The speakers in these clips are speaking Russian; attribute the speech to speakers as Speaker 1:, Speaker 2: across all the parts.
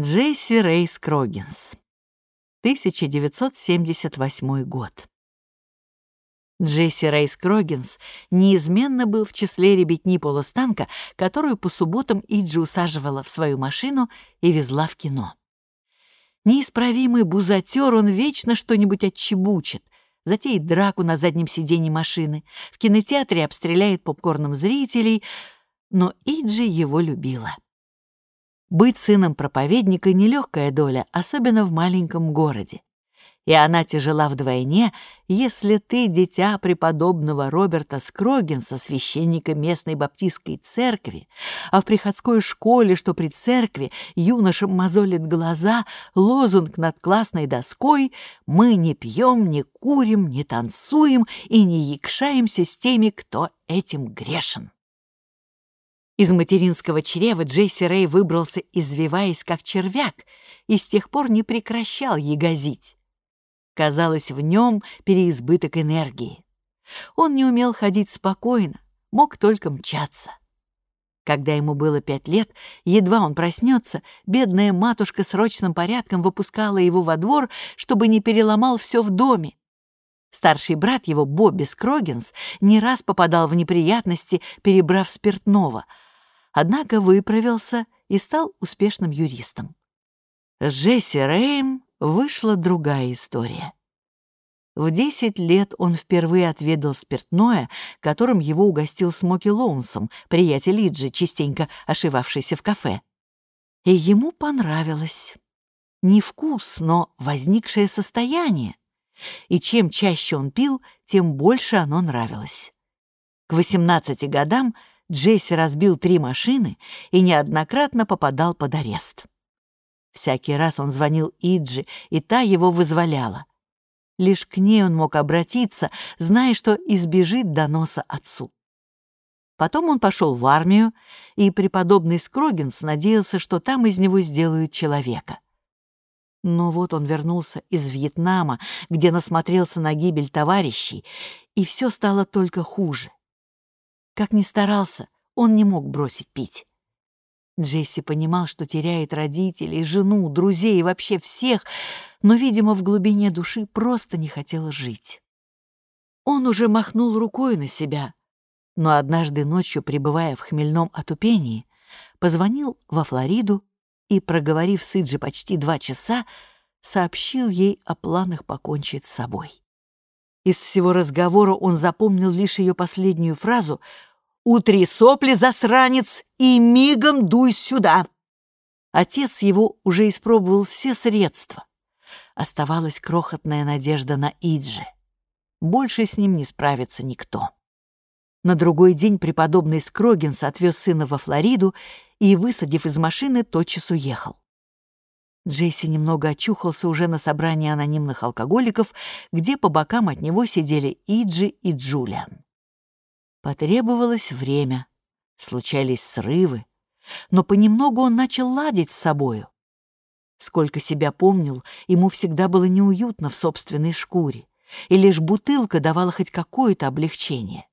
Speaker 1: Джесси Рейс Крогинс. 1978 год. Джесси Рейс Крогинс неизменно был в числе ребятни полустанка, которую по субботам Иджи усаживала в свою машину и везла в кино. Неисправимый бузатер, он вечно что-нибудь отчебучит, затеет драку на заднем сиденье машины, в кинотеатре обстреляет попкорном зрителей, но Иджи его любила. Быть сыном проповедника — нелегкая доля, особенно в маленьком городе. И она тяжела вдвойне, если ты дитя преподобного Роберта Скрогинса, священника местной баптистской церкви, а в приходской школе, что при церкви, юношам мозолит глаза, лозунг над классной доской «Мы не пьем, не курим, не танцуем и не якшаемся с теми, кто этим грешен». Из материнского чрева Джейси Рэй выбрался, извиваясь как червяк, и с тех пор не прекращал ягозить. Казалось, в нем переизбыток энергии. Он не умел ходить спокойно, мог только мчаться. Когда ему было пять лет, едва он проснется, бедная матушка срочным порядком выпускала его во двор, чтобы не переломал все в доме. Старший брат его, Бобби Скрогинс, не раз попадал в неприятности, перебрав спиртного — однако выправился и стал успешным юристом. С Джесси Рэем вышла другая история. В 10 лет он впервые отведал спиртное, которым его угостил Смоки Лоунсом, приятель Иджи, частенько ошивавшийся в кафе. И ему понравилось. Не вкус, но возникшее состояние. И чем чаще он пил, тем больше оно нравилось. К 18 годам Джесси разбил три машины и неоднократно попадал под арест. Всякий раз он звонил Иджи, и та его вызволяла. Лишь к ней он мог обратиться, зная, что избежит доноса отцу. Потом он пошел в армию, и преподобный Скрогинс надеялся, что там из него сделают человека. Но вот он вернулся из Вьетнама, где насмотрелся на гибель товарищей, и все стало только хуже. Как ни старался, он не мог бросить пить. Джесси понимал, что теряет родителей, жену, друзей и вообще всех, но, видимо, в глубине души просто не хотел жить. Он уже махнул рукой на себя, но однажды ночью, пребывая в хмельном отупении, позвонил во Флориду и, проговорив с Иджи почти два часа, сообщил ей о планах покончить с собой. Из всего разговора он запомнил лишь ее последнюю фразу — Утри сопли, засранец, и мигом дуй сюда. Отец его уже испробовал все средства. Оставалась крохотная надежда на Иджи. Больше с ним не справится никто. На другой день преподобный Скрогинс отвез сына во Флориду и, высадив из машины, тотчас уехал. Джейси немного очухался уже на собрании анонимных алкоголиков, где по бокам от него сидели Иджи и Джулиан. Потребовалось время, случались срывы, но понемногу он начал ладить с собою. Сколько себя помнил, ему всегда было неуютно в собственной шкуре, и лишь бутылка давала хоть какое-то облегчение.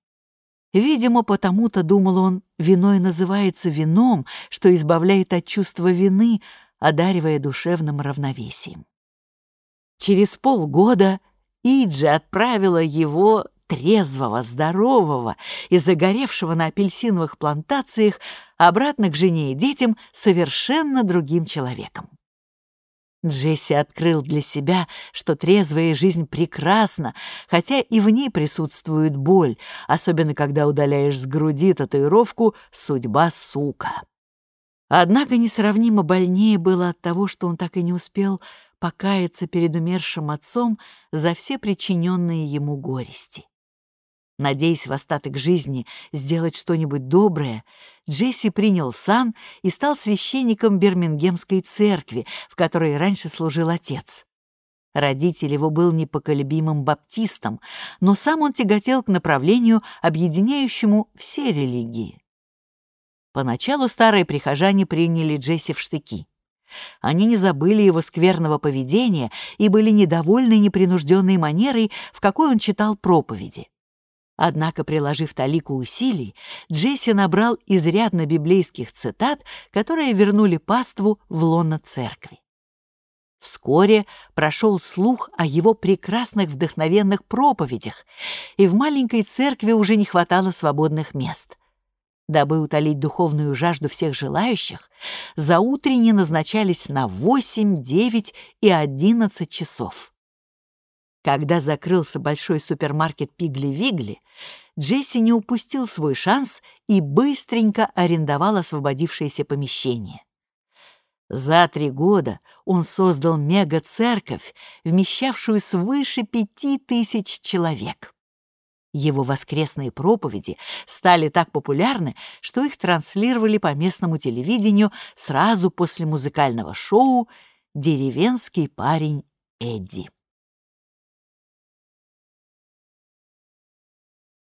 Speaker 1: Видимо, потому-то, думал он, вино и называется вином, что избавляет от чувства вины, одаривая душевным равновесием. Через полгода Иджи отправила его трезвого, здорового и загоревшего на апельсиновых плантациях обратно к жене и детям совершенно другим человеком. Джесси открыл для себя, что трезвая жизнь прекрасна, хотя и в ней присутствует боль, особенно когда удаляешь с груди татуировку «Судьба сука». Однако несравнимо больнее было от того, что он так и не успел покаяться перед умершим отцом за все причиненные ему горести. Надеясь в остаток жизни сделать что-нибудь доброе, Джесси принял сан и стал священником Бирмингемской церкви, в которой раньше служил отец. Родитель его был непоколебимым баптистом, но сам он тяготел к направлению, объединяющему все религии. Поначалу старые прихожане приняли Джесси в штыки. Они не забыли его скверного поведения и были недовольны непринужденной манерой, в какой он читал проповеди. Однако, приложив талику усилий, Джесси набрал изрядно библейских цитат, которые вернули паству в лоно церкви. Вскоре прошел слух о его прекрасных вдохновенных проповедях, и в маленькой церкви уже не хватало свободных мест. Дабы утолить духовную жажду всех желающих, заутренне назначались на 8, 9 и 11 часов. Когда закрылся большой супермаркет Пигли-Вигли, Джесси не упустил свой шанс и быстренько арендовал освободившееся помещение. За три года он создал мега-церковь, вмещавшую свыше пяти тысяч человек. Его воскресные проповеди стали так популярны, что их транслировали по местному телевидению сразу после музыкального шоу «Деревенский парень Эдди».